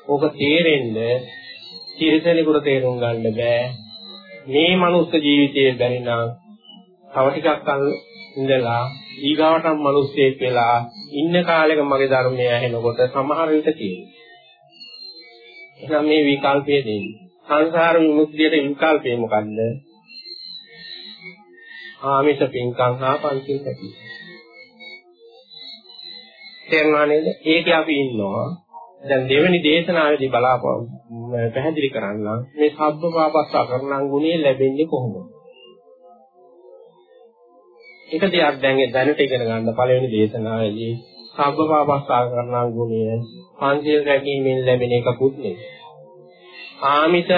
ඕක තේරෙන්න තිරසනෙකුට තේරුම් ගන්න බෑ. මේ මනුස්ස ජීවිතයේ බැරි නම් තව ටිකක් කල් ඉඳලා ඊගාවටම මිනිස්සෙක් වෙලා ඉන්න කාලෙක මගේ ධර්මය ඇහෙනකොට සමහර විට තියෙනවා. එහෙනම් මේ විකල්පය දෙන්නේ. සංසාර විමුක්තියට විකල්පය මොකද්ද? ආමිෂ පින්කම් හා පංචිල් කැටි. තේරුණා නේද? ඒකේ අපි ඉන්නවා. දැන් දෙවෙනි දේශනාවේදී බලාපොරොත්තු පැහැදිලි කරන්න මේ සබ්බ පාපස්ස අකරණං ගුණය ලැබෙන්නේ කොහොමද? එක දෙයක් දැන් දැනට ඉගෙන ගන්න පළවෙනි දේශනාවේදී සබ්බ පාපස්ස අකරණං ගුණය පංචිල් රැකීමෙන් ලැබෙන එකකුත් නෙවෙයි. ආමිත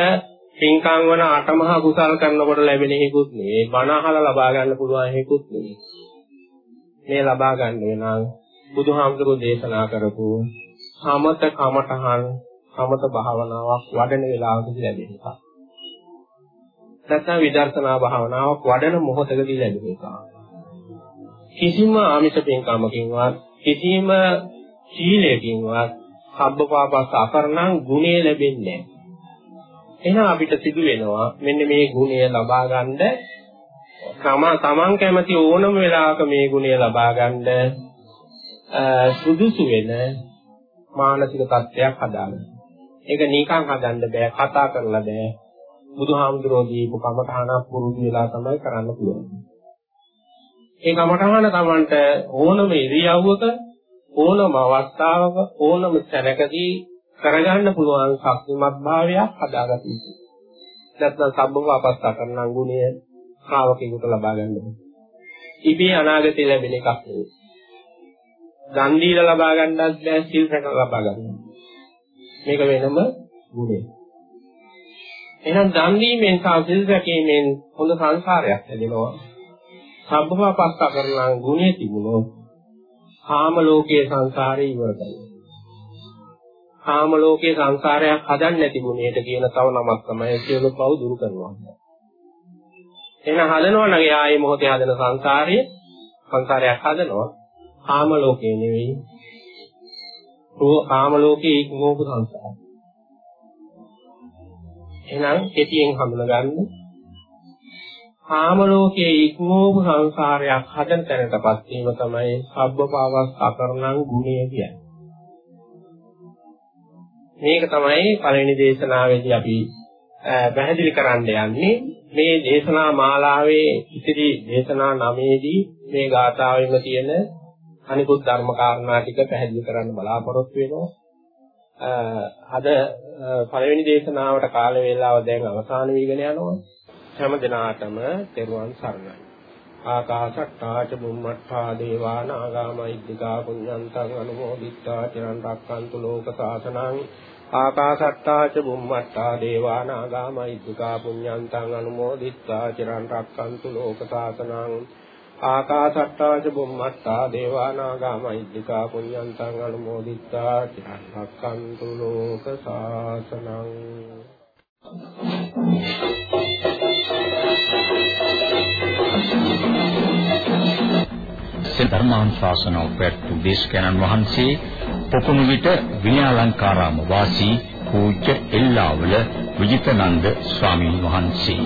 පින්කම් වන අටමහා කුසල් කරනකොට ලැබෙන හේකුත් නෙවෙයි. බණ අහලා ලබා ගන්න පුළුවන් හේකුත් නෙවෙයි. මේ ලබා ගන්න වෙනම් බුදුහාමුදුරුවෝ දේශනා කරපු සමත කමඨහන් සමත භාවනාවක් වඩන වෙලාවකදී ලැබෙන එක. නැත්නම් විදර්ශනා භාවනාවක් වඩන මොහොතකදී ලැබෙන එක. කිසිම ආමිෂ පින්කමකින්වත් කිසිම සීලයකින්වත් සබ්බපාපස්ස අකරණං ගුණය ලැබෙන්නේ නැහැ. එහෙනම් අපිට සිදු වෙනවා මෙන්න මේ ගුණය ලබා ගන්න තම තමන් කැමති ඕනම වෙලාවක මේ ගුණය ලබා ගන්න සුදුසු වෙන මානසික තත්ත්වයක් හදාගන්න. ඒක නිකන් හදන්න බෑ කතා කරලා බෑ. බුදුහාමුදුරෝ දීපු කමඨහන පුරුදු වෙලා තමයි කරන්න පුළුවන්. ඒ කමඨහන තමන්ට ඕනම ඉරියව්වක ඕනම අවස්ථාවක ඕනම තැනකදී කරගන්න පුළුවන් ශක්තිමත් භාවයක් හදාගත යුතුයි. නැත්නම් සම්බවපස්සා කරන ගුණය ශ්‍රාවකයෙකුට ලබා ගන්න බෑ. ඉබේ අනාගතේ ලැබෙන එකක් නෙවෙයි. දන් දීලා ලබා ගන්නත් බෑ සිල් රැක ලබා ගන්න. මේක වෙනම ගුණයක්. එහෙනම් දන් දීමෙන් සහ සිල් රැකීමෙන් හොඳ සංසාරයක් ලැබෙනවා. සබ්බපාපස්සා කරන ගුණය තිබුණොත් කාම ලෝකයේ සංසාරේ ඉවර කරනවා. කාම ලෝකයේ සංසාරයක් හදන්නේ නැති ගුණයට කියන තව නමක් තමයි සියලු පව් දුරු කරනවා. එහෙනම් හදනවා නම් ආයේ මොහොතේ හදන සංසාරයේ සංසාරයක් හදනවා. කාම ලෝකේ නෙවෙයි. කාම ලෝකයේ ඉක්මවපු සංසාරය. එහෙනම් කෙටියෙන් හඳුනගන්න කාම ලෝකයේ ඉක්මවපු සංසාරයක් හදන තැනටපත් වීම තමයි සබ්බපාවස් අකරණං ගුණය කියන්නේ. මේක තමයි පළවෙනි දේශනාවේදී අපි පැහැදිලි කරන්න යන්නේ මේ දේශනා මාලාවේ ඉතිරි දේශනා නවයේදී මේ ගාථාවෙම තියෙන අනිකුත් ධර්ම කාරණා ටික පැහැදිලි කරන්න බලාපොරොත්තු වෙනවා. අද පළවෙනි දේශනාවට කාල වේලාව දැන් අවසන් වීගෙන යනවා. හැම දිනාටම තෙරුවන් සරණයි. ආකාශට්ටා ච බුම්මට්ටා දේවා නාග මහිද්దికා පුඤ්ඤන්තං අනුමෝදිත්වා චිරන් රක්칸තු ලෝක සාසනං ආකාශට්ටා ච බුම්මට්ටා දේවා නාග මහිද්దికා පුඤ්ඤන්තං අනුමෝදිත්වා චිරන් රක්칸තු ලෝක සාසනං ආකාසට්ටාච බුම්මත්තා දේවානාගා මහිද්దికා පුඤ්ඤන්තං අනුමෝදිත්තා චිරක්ඛන්තු ලෝක සාසනං ධර්මානුශාසනාව පැවැත්වූ දේශකයන්න් වහන්සේ පොකුණු විට විනයාලංකාරාම වාසී පූජ්‍ය එල්ලාවල විජිතනන්ද ස්වාමීන් වහන්සේ